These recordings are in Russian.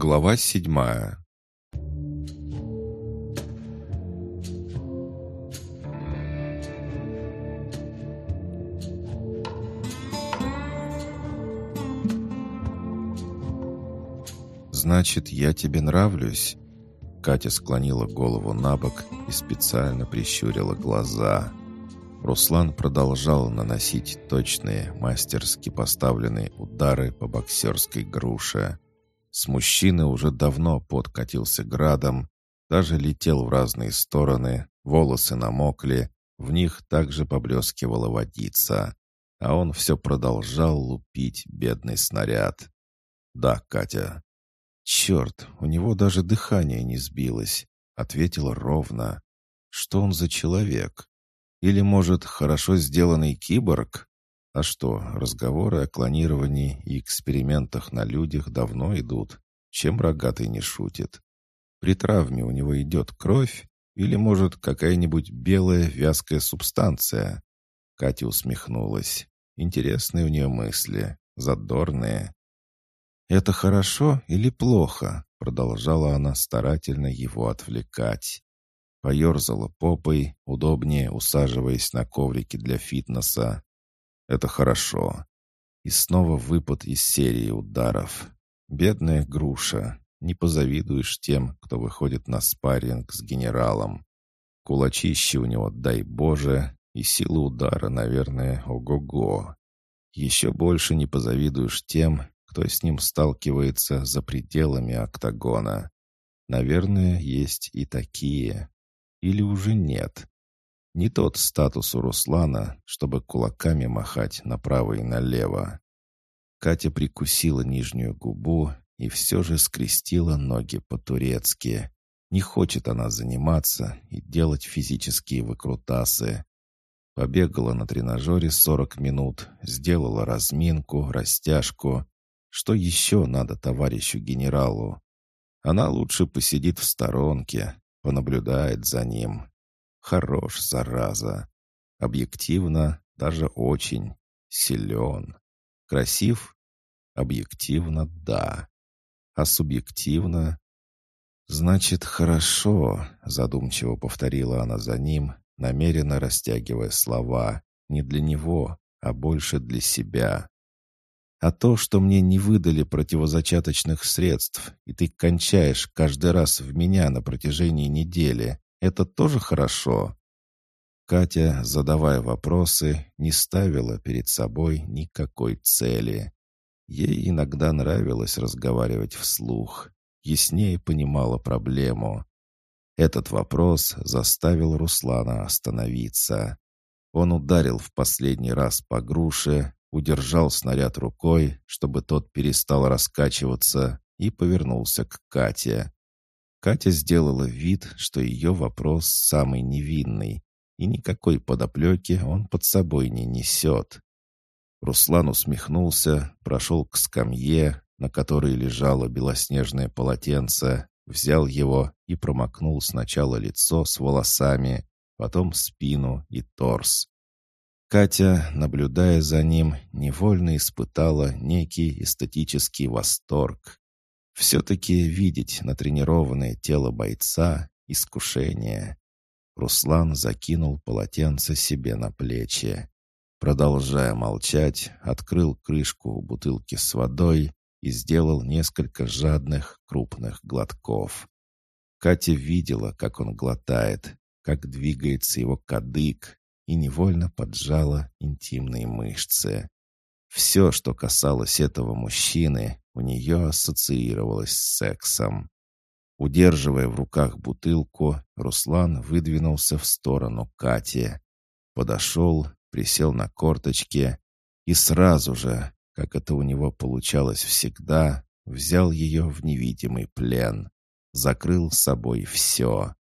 Глава седьмая «Значит, я тебе нравлюсь?» Катя склонила голову на бок и специально прищурила глаза. Руслан продолжал наносить точные, мастерски поставленные удары по боксерской груше. С мужчины уже давно подкатился градом, даже летел в разные стороны, волосы намокли, в них также поблескивала водица. А он все продолжал лупить бедный снаряд. «Да, Катя». «Черт, у него даже дыхание не сбилось», — ответила ровно. «Что он за человек? Или, может, хорошо сделанный киборг? А что, разговоры о клонировании и экспериментах на людях давно идут. Чем рогатый не шутит? При травме у него идет кровь или, может, какая-нибудь белая вязкая субстанция? Катя усмехнулась. Интересные у нее мысли, задорные. «Это хорошо или плохо?» Продолжала она старательно его отвлекать поерзала попой, удобнее усаживаясь на коврике для фитнеса. Это хорошо. И снова выпад из серии ударов. Бедная груша. Не позавидуешь тем, кто выходит на спарринг с генералом. Кулачище у него, дай Боже, и сила удара, наверное, ого-го. Еще больше не позавидуешь тем, кто с ним сталкивается за пределами октагона. Наверное, есть и такие. Или уже нет? Не тот статус у Руслана, чтобы кулаками махать направо и налево. Катя прикусила нижнюю губу и все же скрестила ноги по-турецки. Не хочет она заниматься и делать физические выкрутасы. Побегала на тренажере 40 минут, сделала разминку, растяжку. Что еще надо товарищу генералу? Она лучше посидит в сторонке, понаблюдает за ним. Хорош, зараза. Объективно, даже очень. Силен. Красив? Объективно, да. А субъективно? Значит, хорошо, задумчиво повторила она за ним, намеренно растягивая слова. Не для него, а больше для себя. А то, что мне не выдали противозачаточных средств, и ты кончаешь каждый раз в меня на протяжении недели, это тоже хорошо?» Катя, задавая вопросы, не ставила перед собой никакой цели. Ей иногда нравилось разговаривать вслух, яснее понимала проблему. Этот вопрос заставил Руслана остановиться. Он ударил в последний раз по груше, удержал снаряд рукой, чтобы тот перестал раскачиваться, и повернулся к Кате. Катя сделала вид, что ее вопрос самый невинный, и никакой подоплеки он под собой не несет. Руслан усмехнулся, прошел к скамье, на которой лежало белоснежное полотенце, взял его и промокнул сначала лицо с волосами, потом спину и торс. Катя, наблюдая за ним, невольно испытала некий эстетический восторг. Все-таки видеть натренированное тело бойца — искушение. Руслан закинул полотенце себе на плечи. Продолжая молчать, открыл крышку бутылки с водой и сделал несколько жадных, крупных глотков. Катя видела, как он глотает, как двигается его кадык, и невольно поджала интимные мышцы. Все, что касалось этого мужчины, у нее ассоциировалось с сексом. Удерживая в руках бутылку, Руслан выдвинулся в сторону Кати. Подошел, присел на корточки и сразу же, как это у него получалось всегда, взял ее в невидимый плен. Закрыл собой все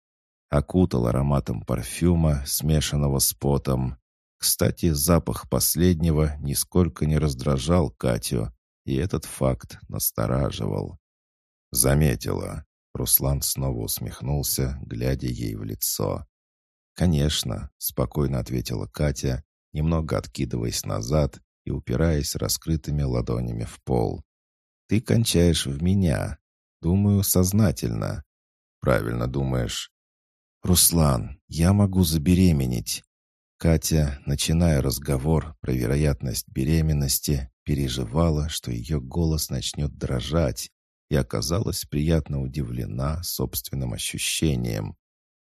окутал ароматом парфюма, смешанного с потом. Кстати, запах последнего нисколько не раздражал Катю, и этот факт настораживал. «Заметила». Руслан снова усмехнулся, глядя ей в лицо. «Конечно», — спокойно ответила Катя, немного откидываясь назад и упираясь раскрытыми ладонями в пол. «Ты кончаешь в меня. Думаю, сознательно. Правильно думаешь. Руслан, я могу забеременеть. Катя, начиная разговор про вероятность беременности, переживала, что ее голос начнет дрожать, и оказалась приятно удивлена собственным ощущением.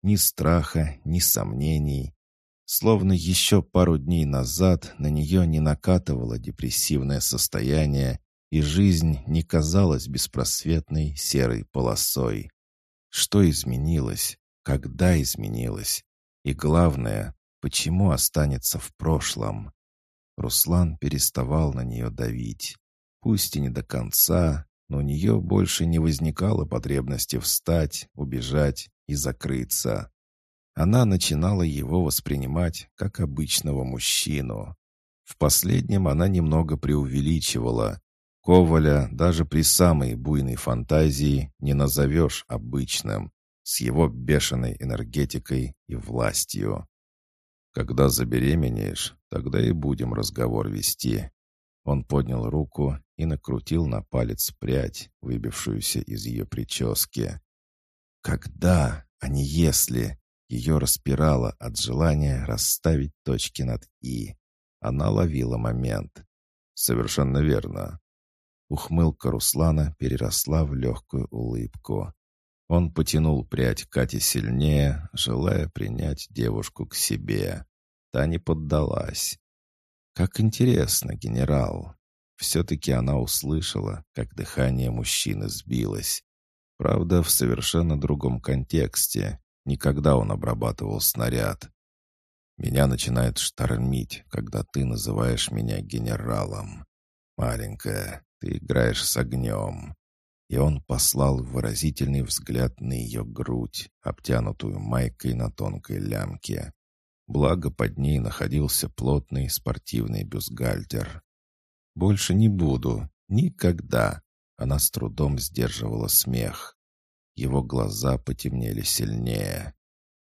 Ни страха, ни сомнений. Словно еще пару дней назад на нее не накатывало депрессивное состояние, и жизнь не казалась беспросветной серой полосой. Что изменилось? Когда изменилось? И главное, почему останется в прошлом? Руслан переставал на нее давить. Пусть и не до конца, но у нее больше не возникало потребности встать, убежать и закрыться. Она начинала его воспринимать как обычного мужчину. В последнем она немного преувеличивала. Коваля даже при самой буйной фантазии не назовешь обычным, с его бешеной энергетикой и властью. Когда забеременеешь, тогда и будем разговор вести. Он поднял руку и накрутил на палец прядь, выбившуюся из ее прически. Когда, а не если, ее распирало от желания расставить точки над «и». Она ловила момент. «Совершенно верно». Ухмылка Руслана переросла в легкую улыбку. Он потянул прядь Кати сильнее, желая принять девушку к себе. Та не поддалась. Как интересно, генерал. Все-таки она услышала, как дыхание мужчины сбилось. Правда, в совершенно другом контексте. Никогда он обрабатывал снаряд. Меня начинает штормить, когда ты называешь меня генералом. Маленькая, ты играешь с огнем. И он послал выразительный взгляд на ее грудь, обтянутую майкой на тонкой лямке. Благо под ней находился плотный спортивный бюстгальтер. «Больше не буду. Никогда!» Она с трудом сдерживала смех. Его глаза потемнели сильнее.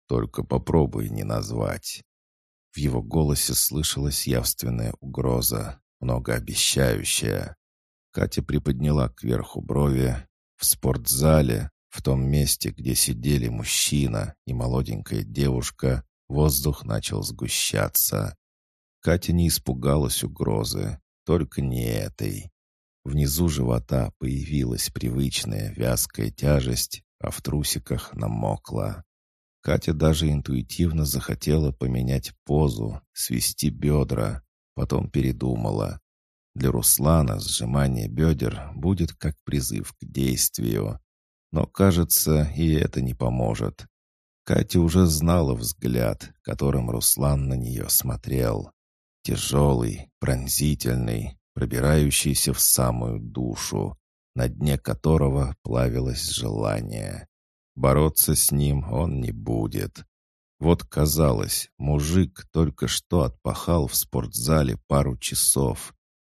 «Только попробуй не назвать». В его голосе слышалась явственная угроза, многообещающая. Катя приподняла кверху брови. В спортзале, в том месте, где сидели мужчина и молоденькая девушка, Воздух начал сгущаться. Катя не испугалась угрозы, только не этой. Внизу живота появилась привычная вязкая тяжесть, а в трусиках намокла. Катя даже интуитивно захотела поменять позу, свести бедра, потом передумала. Для Руслана сжимание бедер будет как призыв к действию. Но, кажется, и это не поможет. Катя уже знала взгляд, которым Руслан на нее смотрел. Тяжелый, пронзительный, пробирающийся в самую душу, на дне которого плавилось желание. Бороться с ним он не будет. Вот казалось, мужик только что отпахал в спортзале пару часов.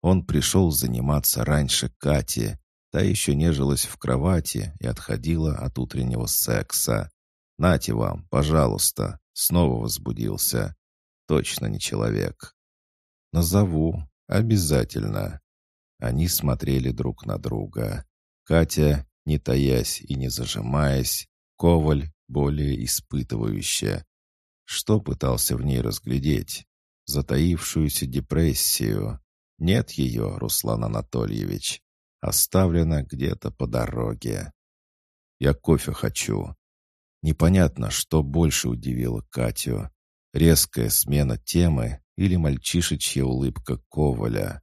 Он пришел заниматься раньше Кати, та еще нежилась в кровати и отходила от утреннего секса. «Нате вам, пожалуйста!» Снова возбудился. Точно не человек. «Назову. Обязательно». Они смотрели друг на друга. Катя, не таясь и не зажимаясь, Коваль более испытывающая. Что пытался в ней разглядеть? Затаившуюся депрессию. Нет ее, Руслан Анатольевич. Оставлена где-то по дороге. «Я кофе хочу», Непонятно, что больше удивило Катю. Резкая смена темы или мальчишечья улыбка Коваля.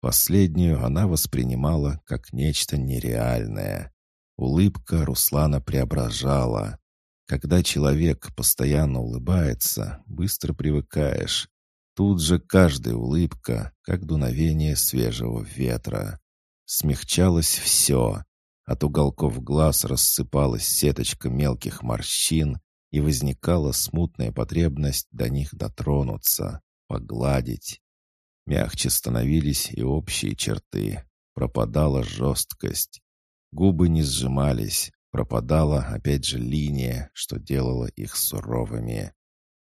Последнюю она воспринимала как нечто нереальное. Улыбка Руслана преображала. Когда человек постоянно улыбается, быстро привыкаешь. Тут же каждая улыбка, как дуновение свежего ветра. Смягчалось все. От уголков глаз рассыпалась сеточка мелких морщин, и возникала смутная потребность до них дотронуться, погладить. Мягче становились и общие черты. Пропадала жесткость. Губы не сжимались. Пропадала опять же линия, что делала их суровыми.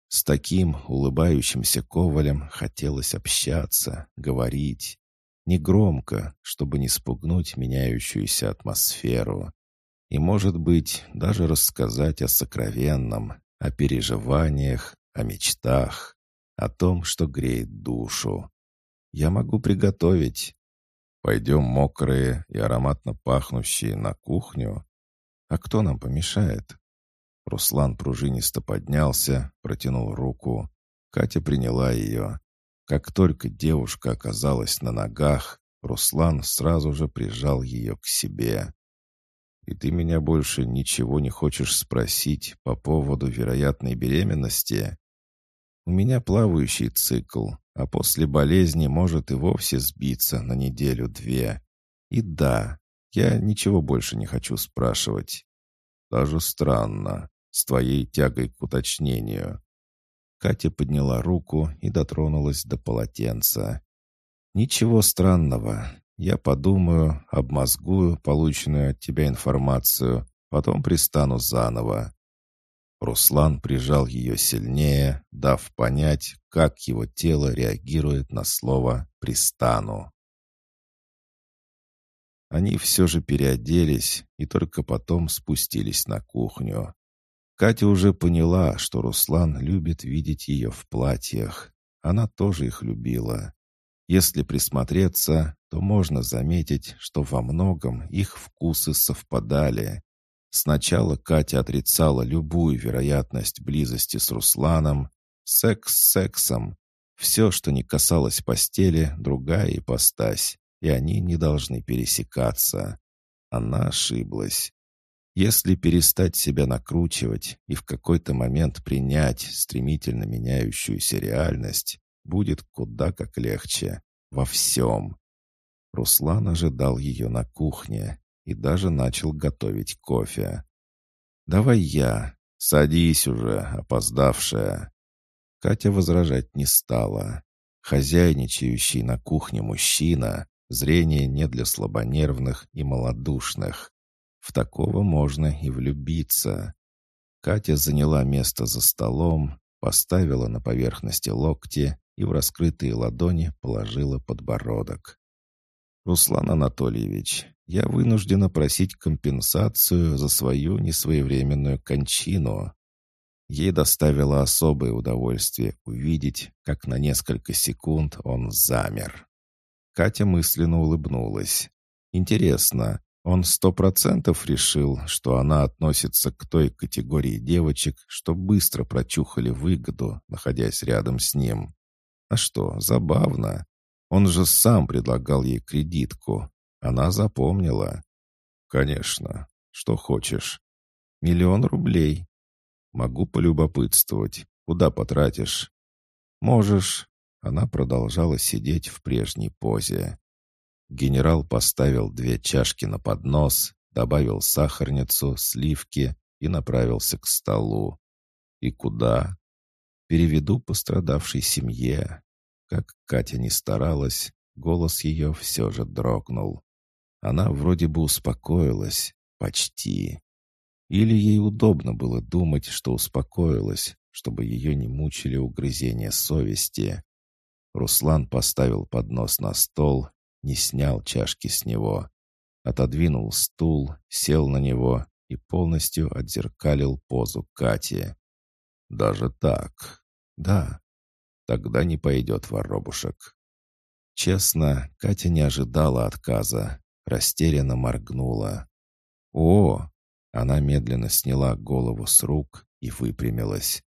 С таким улыбающимся ковалем хотелось общаться, говорить. Негромко, чтобы не спугнуть меняющуюся атмосферу. И, может быть, даже рассказать о сокровенном, о переживаниях, о мечтах, о том, что греет душу. Я могу приготовить. Пойдем мокрые и ароматно пахнущие на кухню. А кто нам помешает? Руслан пружинисто поднялся, протянул руку. Катя приняла ее. Как только девушка оказалась на ногах, Руслан сразу же прижал ее к себе. «И ты меня больше ничего не хочешь спросить по поводу вероятной беременности?» «У меня плавающий цикл, а после болезни может и вовсе сбиться на неделю-две. И да, я ничего больше не хочу спрашивать. Даже странно, с твоей тягой к уточнению». Катя подняла руку и дотронулась до полотенца. «Ничего странного. Я подумаю, обмозгую полученную от тебя информацию, потом пристану заново». Руслан прижал ее сильнее, дав понять, как его тело реагирует на слово «пристану». Они все же переоделись и только потом спустились на кухню. Катя уже поняла, что Руслан любит видеть ее в платьях. Она тоже их любила. Если присмотреться, то можно заметить, что во многом их вкусы совпадали. Сначала Катя отрицала любую вероятность близости с Русланом. Секс сексом. Все, что не касалось постели, другая ипостась, и они не должны пересекаться. Она ошиблась. Если перестать себя накручивать и в какой-то момент принять стремительно меняющуюся реальность, будет куда как легче. Во всем. Руслан ожидал ее на кухне и даже начал готовить кофе. «Давай я. Садись уже, опоздавшая». Катя возражать не стала. Хозяйничающий на кухне мужчина — зрение не для слабонервных и малодушных. В такого можно и влюбиться. Катя заняла место за столом, поставила на поверхности локти и в раскрытые ладони положила подбородок. «Руслан Анатольевич, я вынуждена просить компенсацию за свою несвоевременную кончину». Ей доставило особое удовольствие увидеть, как на несколько секунд он замер. Катя мысленно улыбнулась. «Интересно, он сто процентов решил, что она относится к той категории девочек, что быстро прочухали выгоду, находясь рядом с ним. А что, забавно. Он же сам предлагал ей кредитку. Она запомнила. Конечно. Что хочешь. Миллион рублей. Могу полюбопытствовать. Куда потратишь? Можешь. Она продолжала сидеть в прежней позе. Генерал поставил две чашки на поднос, добавил сахарницу, сливки и направился к столу. И куда? Переведу пострадавшей семье. Как Катя не старалась, голос ее все же дрогнул. Она вроде бы успокоилась. Почти. Или ей удобно было думать, что успокоилась, чтобы ее не мучили угрызения совести. Руслан поставил поднос на стол, не снял чашки с него. Отодвинул стул, сел на него и полностью отзеркалил позу Кати. Даже так? Да. Тогда не пойдет воробушек. Честно, Катя не ожидала отказа. Растерянно моргнула. «О!» Она медленно сняла голову с рук и выпрямилась.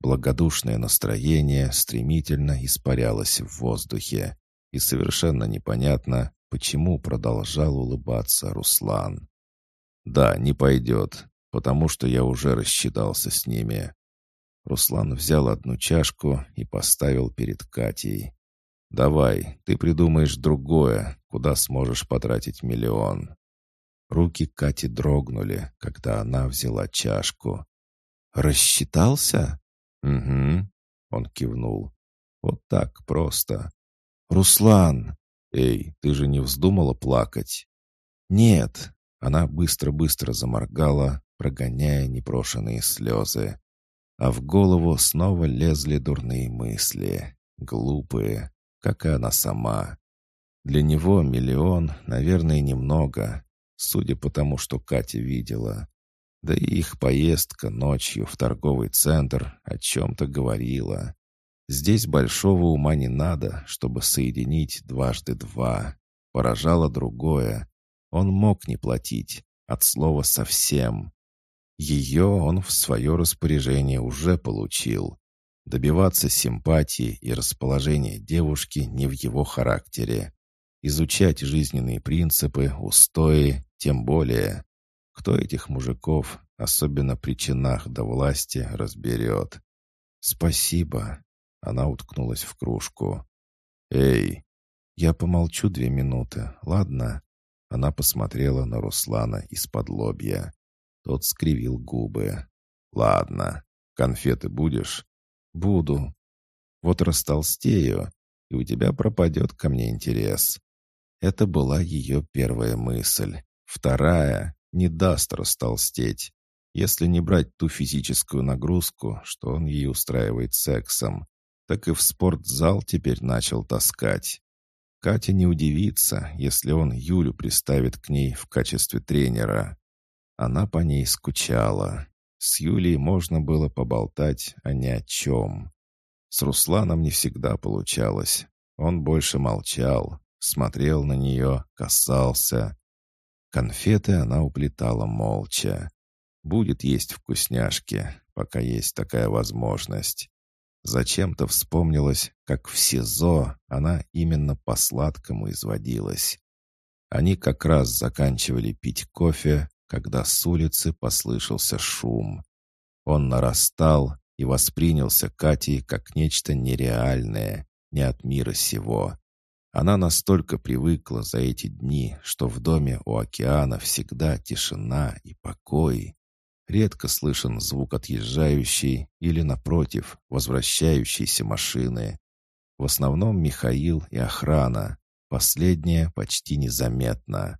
Благодушное настроение стремительно испарялось в воздухе, и совершенно непонятно, почему продолжал улыбаться Руслан. «Да, не пойдет, потому что я уже рассчитался с ними. Руслан взял одну чашку и поставил перед Катей. «Давай, ты придумаешь другое, куда сможешь потратить миллион». Руки Кати дрогнули, когда она взяла чашку. «Рассчитался?» «Угу», — он кивнул. «Вот так просто». «Руслан!» «Эй, ты же не вздумала плакать?» «Нет». Она быстро-быстро заморгала, прогоняя непрошенные слезы. А в голову снова лезли дурные мысли. Глупые, как и она сама. Для него миллион, наверное, немного. судя по тому, что Катя видела. Да и их поездка ночью в торговый центр о чем-то говорила. Здесь большого ума не надо, чтобы соединить дважды два. Поражало другое. Он мог не платить, от слова «совсем». Ее он в свое распоряжение уже получил. Добиваться симпатии и расположения девушки не в его характере. Изучать жизненные принципы, устои, тем более. Кто этих мужиков, особенно при чинах до власти, разберет? «Спасибо», — она уткнулась в кружку. «Эй, я помолчу две минуты, ладно?» Она посмотрела на Руслана из-под лобья. Тот скривил губы. «Ладно, конфеты будешь?» «Буду. Вот растолстею, и у тебя пропадет ко мне интерес». Это была ее первая мысль. Вторая — не даст растолстеть, если не брать ту физическую нагрузку, что он ей устраивает сексом. Так и в спортзал теперь начал таскать. Катя не удивится, если он Юлю приставит к ней в качестве тренера. Она по ней скучала. С Юлей можно было поболтать, а ни о чем. С Русланом не всегда получалось. Он больше молчал, смотрел на нее, касался. Конфеты она уплетала молча. Будет есть вкусняшки, пока есть такая возможность. Зачем-то вспомнилось, как в СИЗО она именно по сладкому изводилась. Они как раз заканчивали пить кофе, когда с улицы послышался шум. Он нарастал и воспринялся Катей как нечто нереальное, не от мира сего. Она настолько привыкла за эти дни, что в доме у океана всегда тишина и покой. Редко слышен звук отъезжающей или, напротив, возвращающейся машины. В основном Михаил и охрана. Последнее почти незаметно.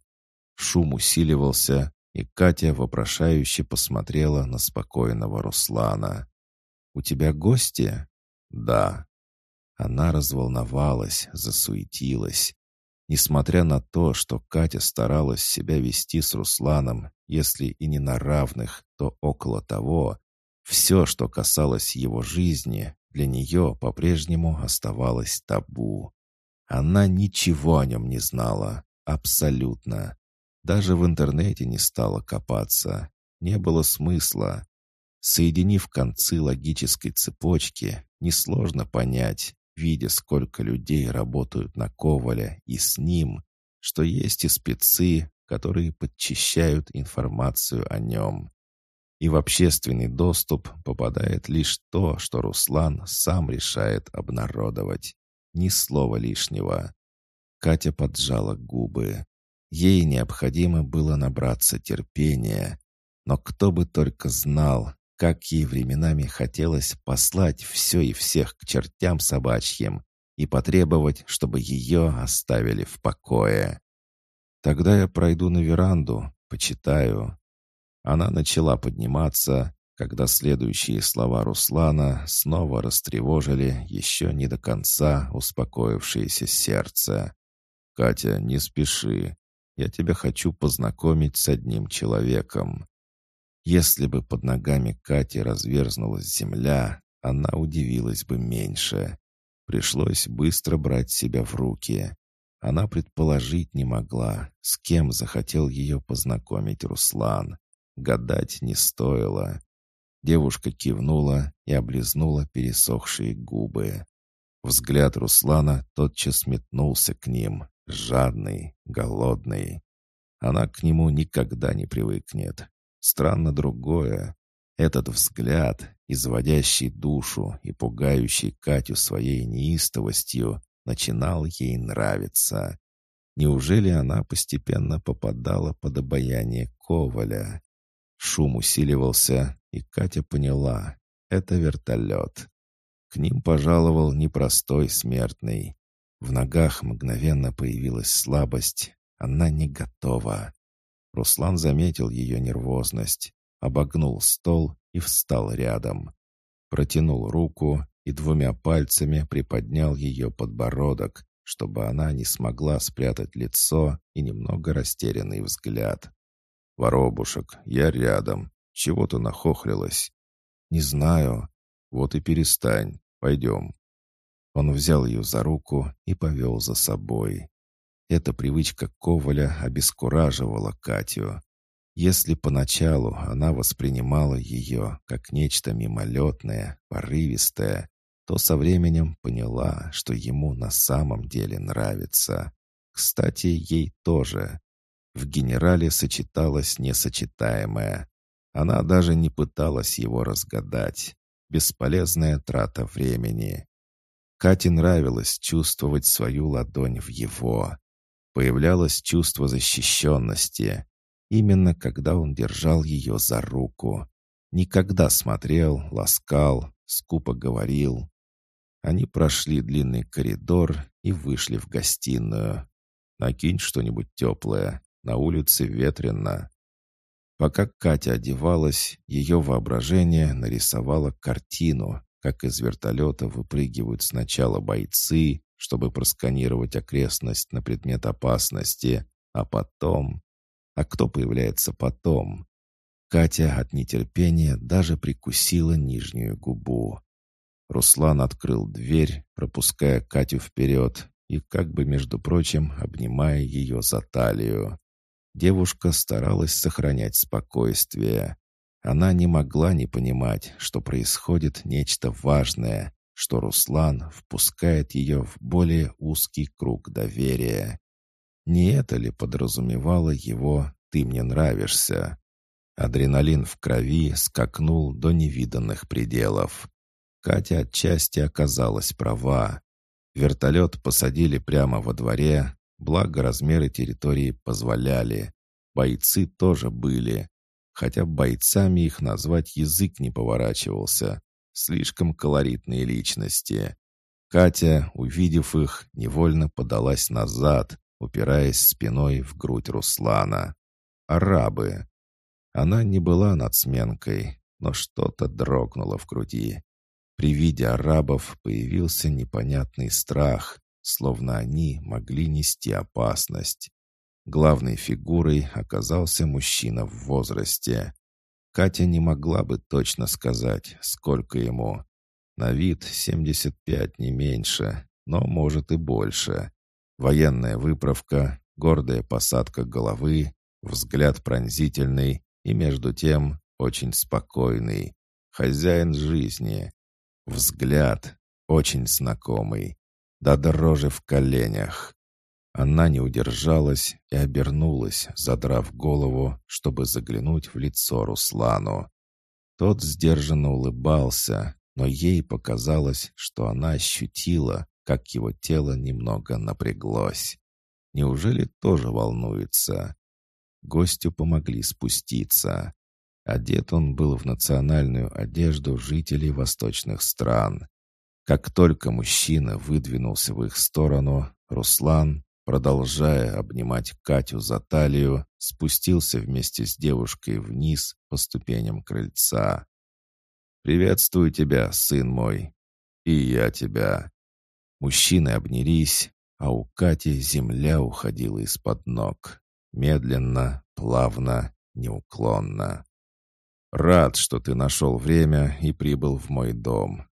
Шум усиливался, и Катя вопрошающе посмотрела на спокойного Руслана. «У тебя гости?» «Да». Она разволновалась, засуетилась. Несмотря на то, что Катя старалась себя вести с Русланом, если и не на равных, то около того, все, что касалось его жизни, для нее по-прежнему оставалось табу. Она ничего о нем не знала, абсолютно. Даже в интернете не стала копаться. Не было смысла. Соединив концы логической цепочки, несложно понять, видя, сколько людей работают на Коваля и с ним, что есть и спецы, которые подчищают информацию о нем. И в общественный доступ попадает лишь то, что Руслан сам решает обнародовать. Ни слова лишнего. Катя поджала губы. Ей необходимо было набраться терпения. Но кто бы только знал, как ей временами хотелось послать все и всех к чертям собачьим и потребовать, чтобы ее оставили в покое. Тогда я пройду на веранду, почитаю. Она начала подниматься, когда следующие слова Руслана снова растревожили еще не до конца успокоившееся сердце. «Катя, не спеши. Я тебя хочу познакомить с одним человеком. Если бы под ногами Кати разверзнулась земля, она удивилась бы меньше. Пришлось быстро брать себя в руки. Она предположить не могла, с кем захотел ее познакомить Руслан. Гадать не стоило. Девушка кивнула и облизнула пересохшие губы. Взгляд Руслана тотчас метнулся к ним, жадный, голодный. Она к нему никогда не привыкнет. Странно другое. Этот взгляд, изводящий душу и пугающий Катю своей неистовостью, начинал ей нравиться. Неужели она постепенно попадала под обаяние Коваля? Шум усиливался, и Катя поняла — это вертолет. К ним пожаловал непростой смертный. В ногах мгновенно появилась слабость. Она не готова. Руслан заметил ее нервозность, обогнул стол и встал рядом. Протянул руку и двумя пальцами приподнял ее подбородок, чтобы она не смогла спрятать лицо и немного растерянный взгляд. «Воробушек, я рядом. Чего ты нахохлилась?» «Не знаю. Вот и перестань. Пойдем». Он взял ее за руку и повел за собой. Эта привычка Коваля обескураживала Катю. Если поначалу она воспринимала ее как нечто мимолетное, порывистое, то со временем поняла, что ему на самом деле нравится. Кстати, ей тоже. В генерале сочеталось несочетаемое. Она даже не пыталась его разгадать. Бесполезная трата времени. Кате нравилось чувствовать свою ладонь в его. Появлялось чувство защищенности. Именно когда он держал ее за руку. Никогда смотрел, ласкал, скупо говорил. Они прошли длинный коридор и вышли в гостиную. «Накинь что-нибудь теплое. На улице ветрено». Пока Катя одевалась, ее воображение нарисовало картину, как из вертолета выпрыгивают сначала бойцы, чтобы просканировать окрестность на предмет опасности, а потом... А кто появляется потом? Катя от нетерпения даже прикусила нижнюю губу. Руслан открыл дверь, пропуская Катю вперед и как бы, между прочим, обнимая ее за талию. Девушка старалась сохранять спокойствие. Она не могла не понимать, что происходит нечто важное, что Руслан впускает ее в более узкий круг доверия. Не это ли подразумевало его «ты мне нравишься»? Адреналин в крови скакнул до невиданных пределов. Катя отчасти оказалась права. Вертолет посадили прямо во дворе, благо размеры территории позволяли. Бойцы тоже были, хотя бойцами их назвать язык не поворачивался. Слишком колоритные личности. Катя, увидев их, невольно подалась назад, упираясь спиной в грудь Руслана. Арабы. Она не была нацменкой, но что-то дрогнуло в груди. При виде арабов появился непонятный страх, словно они могли нести опасность. Главной фигурой оказался мужчина в возрасте. Катя не могла бы точно сказать, сколько ему. На вид 75 не меньше, но может и больше. Военная выправка, гордая посадка головы, взгляд пронзительный и между тем очень спокойный. Хозяин жизни. Взгляд очень знакомый. До дрожи в коленях. Она не удержалась и обернулась, задрав голову, чтобы заглянуть в лицо Руслану. Тот сдержанно улыбался, но ей показалось, что она ощутила, как его тело немного напряглось. Неужели тоже волнуется? Гостю помогли спуститься. Одет он был в национальную одежду жителей восточных стран. Как только мужчина выдвинулся в их сторону, Руслан, продолжая обнимать Катю за талию, спустился вместе с девушкой вниз по ступеням крыльца. «Приветствую тебя, сын мой!» «И я тебя!» Мужчины обнялись, а у Кати земля уходила из-под ног. Медленно, плавно, неуклонно. «Рад, что ты нашел время и прибыл в мой дом.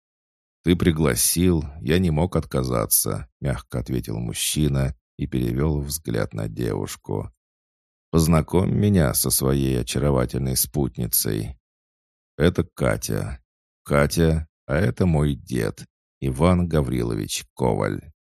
«Ты пригласил, я не мог отказаться», — мягко ответил мужчина и перевел взгляд на девушку. «Познакомь меня со своей очаровательной спутницей. Это Катя. Катя, а это мой дед, Иван Гаврилович Коваль».